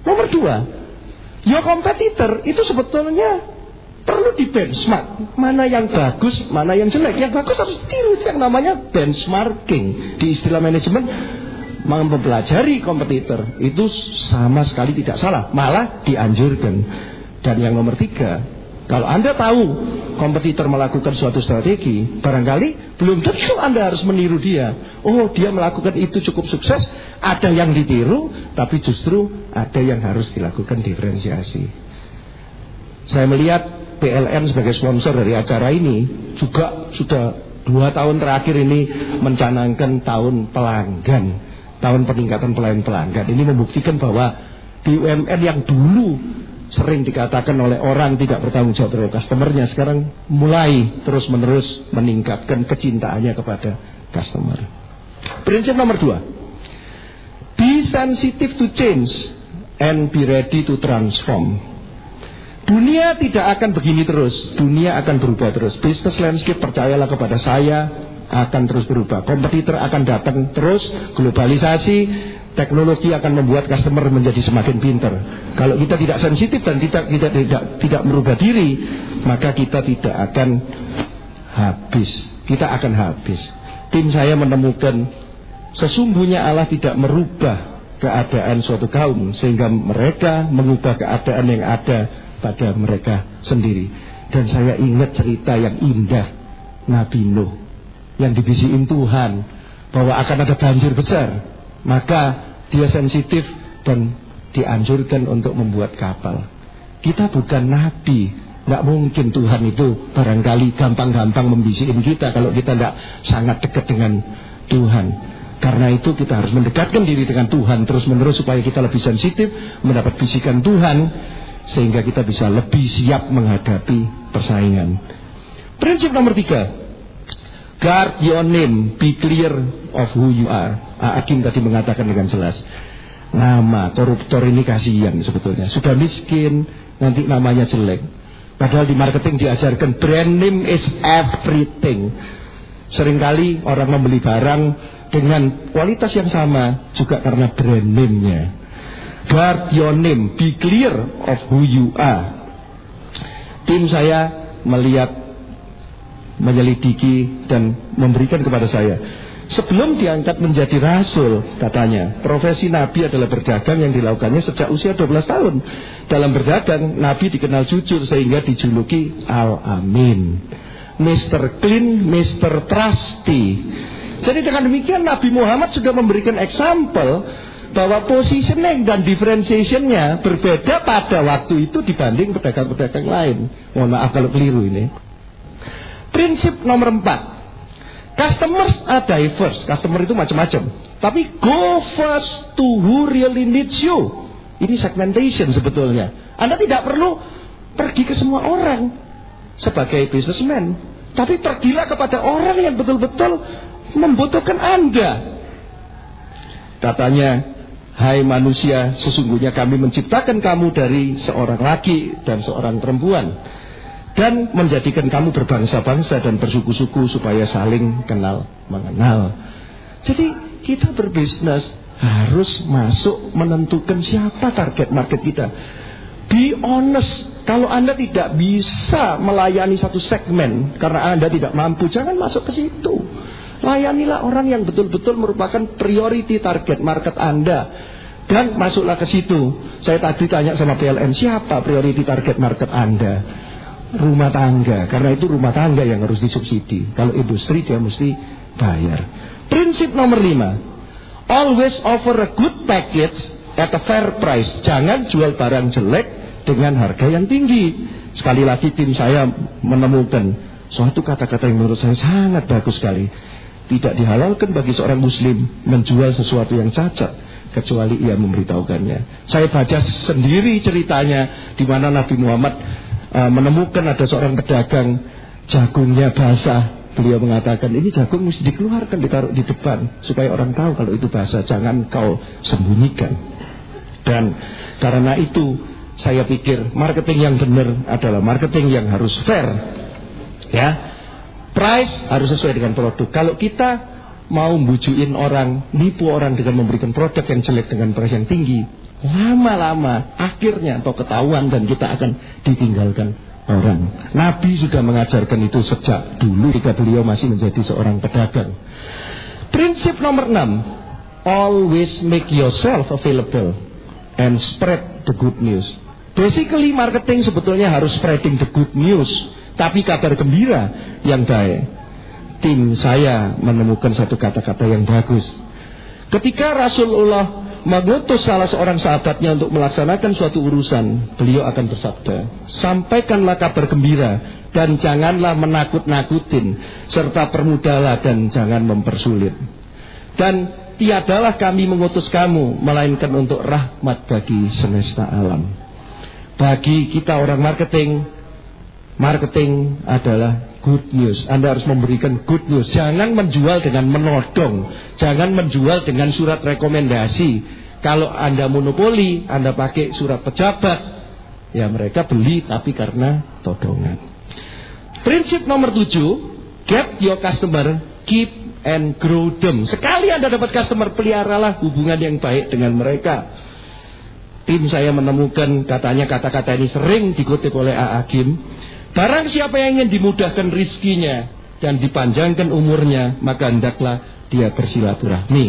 Nomor dua, your competitor itu sebetulnya perlu di benchmark mana yang bagus, mana yang jelek. Yang bagus harus tiru yang namanya benchmarking di istilah manajemen mempelajari kompetitor itu sama sekali tidak salah, malah dianjurkan. Dan yang nomor tiga, kalau Anda tahu kompetitor melakukan suatu strategi, barangkali belum tentu Anda harus meniru dia. Oh, dia melakukan itu cukup sukses, ada yang ditiru, tapi justru ada yang harus dilakukan diferensiasi. Saya melihat PLN sebagai sponsor dari acara ini juga sudah dua tahun terakhir ini mencanangkan tahun pelanggan tahun peningkatan pelayan pelanggan ini membuktikan bahwa BUMN yang dulu sering dikatakan oleh orang tidak bertanggung jawab terhadap customernya sekarang mulai terus menerus meningkatkan kecintaannya kepada customer. Prinsip nomor dua, be sensitive to change and be ready to transform. Dunia tidak akan begini terus, dunia akan berubah terus. Business landscape percayalah kepada saya, akan terus berubah. Kompetitor akan datang terus, globalisasi, teknologi akan membuat customer menjadi semakin pinter. Kalau kita tidak sensitif dan tidak tidak tidak tidak merubah diri, maka kita tidak akan habis. Kita akan habis. Tim saya menemukan sesungguhnya Allah tidak merubah keadaan suatu kaum sehingga mereka mengubah keadaan yang ada pada mereka sendiri. Dan saya ingat cerita yang indah Nabi Nuh yang dibisikin Tuhan bahwa akan ada banjir besar, maka dia sensitif dan dianjurkan untuk membuat kapal. Kita bukan nabi, nggak mungkin Tuhan itu barangkali gampang-gampang membisikin kita kalau kita tidak sangat dekat dengan Tuhan. Karena itu kita harus mendekatkan diri dengan Tuhan terus-menerus supaya kita lebih sensitif mendapat bisikan Tuhan sehingga kita bisa lebih siap menghadapi persaingan. Prinsip nomor tiga, Guard your name, be clear of who you are. Hakim tadi mengatakan dengan jelas. Nama koruptor ini kasihan sebetulnya. Sudah miskin, nanti namanya jelek. Padahal di marketing diajarkan brand name is everything. Seringkali orang membeli barang dengan kualitas yang sama juga karena brand name-nya. Guard your name, be clear of who you are. Tim saya melihat menyelidiki dan memberikan kepada saya. Sebelum diangkat menjadi rasul, katanya, profesi Nabi adalah berdagang yang dilakukannya sejak usia 12 tahun. Dalam berdagang, Nabi dikenal jujur sehingga dijuluki Al-Amin. Mr. Clean, Mr. Trusty. Jadi dengan demikian Nabi Muhammad sudah memberikan example bahwa positioning dan differentiationnya berbeda pada waktu itu dibanding pedagang-pedagang lain. Mohon maaf kalau keliru ini. Prinsip nomor empat. Customers are diverse. Customer itu macam-macam. Tapi go first to who really needs you. Ini segmentation sebetulnya. Anda tidak perlu pergi ke semua orang sebagai businessman. Tapi pergilah kepada orang yang betul-betul membutuhkan Anda. Katanya, hai manusia, sesungguhnya kami menciptakan kamu dari seorang laki dan seorang perempuan dan menjadikan kamu berbangsa-bangsa dan bersuku-suku supaya saling kenal mengenal. Jadi kita berbisnis harus masuk menentukan siapa target market kita. Be honest, kalau Anda tidak bisa melayani satu segmen karena Anda tidak mampu, jangan masuk ke situ. Layanilah orang yang betul-betul merupakan priority target market Anda. Dan masuklah ke situ. Saya tadi tanya sama PLN, siapa priority target market Anda? Rumah tangga. Karena itu rumah tangga yang harus disubsidi. Kalau industri dia mesti bayar. Prinsip nomor lima. Always offer a good package at a fair price. Jangan jual barang jelek dengan harga yang tinggi. Sekali lagi tim saya menemukan suatu kata-kata yang menurut saya sangat bagus sekali. Tidak dihalalkan bagi seorang muslim menjual sesuatu yang cacat kecuali ia memberitahukannya. Saya baca sendiri ceritanya di mana Nabi Muhammad uh, menemukan ada seorang pedagang jagungnya basah. Beliau mengatakan ini jagung mesti dikeluarkan ditaruh di depan supaya orang tahu kalau itu basah. Jangan kau sembunyikan. Dan karena itu saya pikir marketing yang benar adalah marketing yang harus fair. Ya. Price harus sesuai dengan produk. Kalau kita mau bujuin orang, nipu orang dengan memberikan produk yang jelek dengan price yang tinggi, Lama-lama akhirnya atau ketahuan dan kita akan ditinggalkan orang. Nabi sudah mengajarkan itu sejak dulu ketika beliau masih menjadi seorang pedagang. Prinsip nomor 6, always make yourself available and spread the good news. Basically marketing sebetulnya harus spreading the good news, tapi kabar gembira yang baik. Tim saya menemukan satu kata-kata yang bagus. Ketika Rasulullah mengutus salah seorang sahabatnya untuk melaksanakan suatu urusan, beliau akan bersabda, sampaikanlah kabar gembira dan janganlah menakut-nakutin, serta permudahlah dan jangan mempersulit. Dan tiadalah kami mengutus kamu, melainkan untuk rahmat bagi semesta alam. Bagi kita orang marketing, marketing adalah good news. Anda harus memberikan good news. Jangan menjual dengan menodong. Jangan menjual dengan surat rekomendasi. Kalau Anda monopoli, Anda pakai surat pejabat, ya mereka beli tapi karena todongan. Prinsip nomor tujuh, get your customer, keep and grow them. Sekali Anda dapat customer, peliharalah hubungan yang baik dengan mereka. Tim saya menemukan katanya kata-kata ini sering dikutip oleh A. Agim Barang siapa yang ingin dimudahkan rizkinya dan dipanjangkan umurnya, maka hendaklah dia bersilaturahmi.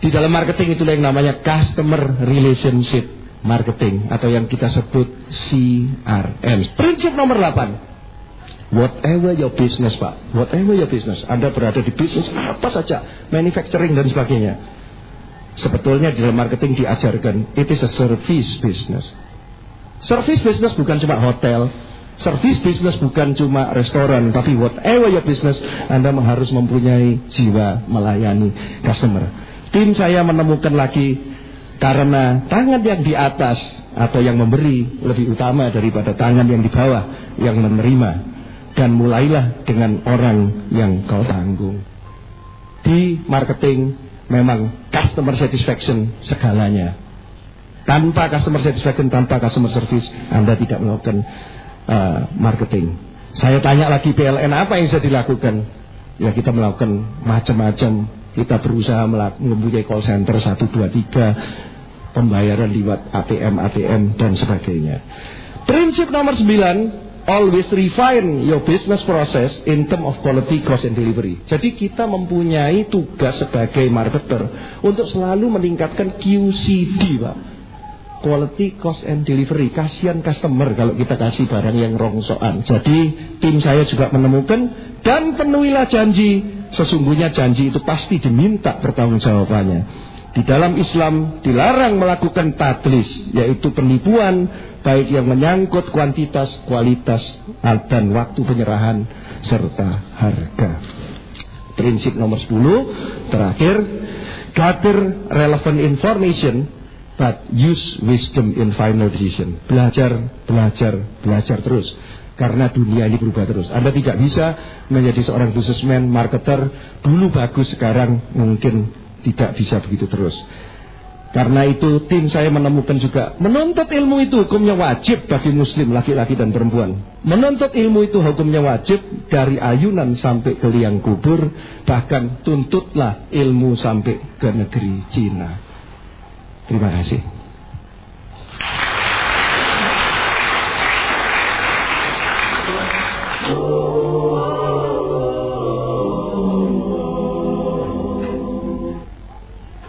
Di dalam marketing itulah yang namanya customer relationship marketing atau yang kita sebut CRM. Prinsip nomor 8. Whatever your business, Pak. Whatever your business. Anda berada di bisnis apa saja, manufacturing dan sebagainya. Sebetulnya di dalam marketing diajarkan, it is a service business. Service business bukan cuma hotel, Service business bukan cuma restoran, tapi whatever your business, Anda harus mempunyai jiwa melayani customer. Tim saya menemukan lagi karena tangan yang di atas atau yang memberi lebih utama daripada tangan yang di bawah yang menerima. Dan mulailah dengan orang yang kau tanggung. Di marketing memang customer satisfaction segalanya. Tanpa customer satisfaction, tanpa customer service, Anda tidak melakukan uh, marketing. Saya tanya lagi PLN apa yang bisa dilakukan? Ya kita melakukan macam-macam. Kita berusaha mempunyai call center 1, 2, 3. Pembayaran lewat ATM, ATM dan sebagainya. Prinsip nomor 9 always refine your business process in term of quality, cost, and delivery. Jadi kita mempunyai tugas sebagai marketer untuk selalu meningkatkan QCD, Pak quality cost and delivery. Kasihan customer kalau kita kasih barang yang rongsokan. Jadi tim saya juga menemukan dan penuhilah janji. Sesungguhnya janji itu pasti diminta pertanggungjawabannya. Di dalam Islam dilarang melakukan tadlis, yaitu penipuan, baik yang menyangkut kuantitas, kualitas, dan waktu penyerahan, serta harga. Prinsip nomor 10, terakhir, gather relevant information But use wisdom in final decision. Belajar, belajar, belajar terus. Karena dunia ini berubah terus. Anda tidak bisa menjadi seorang businessman, marketer. Dulu bagus, sekarang mungkin tidak bisa begitu terus. Karena itu tim saya menemukan juga menuntut ilmu itu hukumnya wajib bagi muslim laki-laki dan perempuan. Menuntut ilmu itu hukumnya wajib dari ayunan sampai ke liang kubur, bahkan tuntutlah ilmu sampai ke negeri Cina. Terima kasih.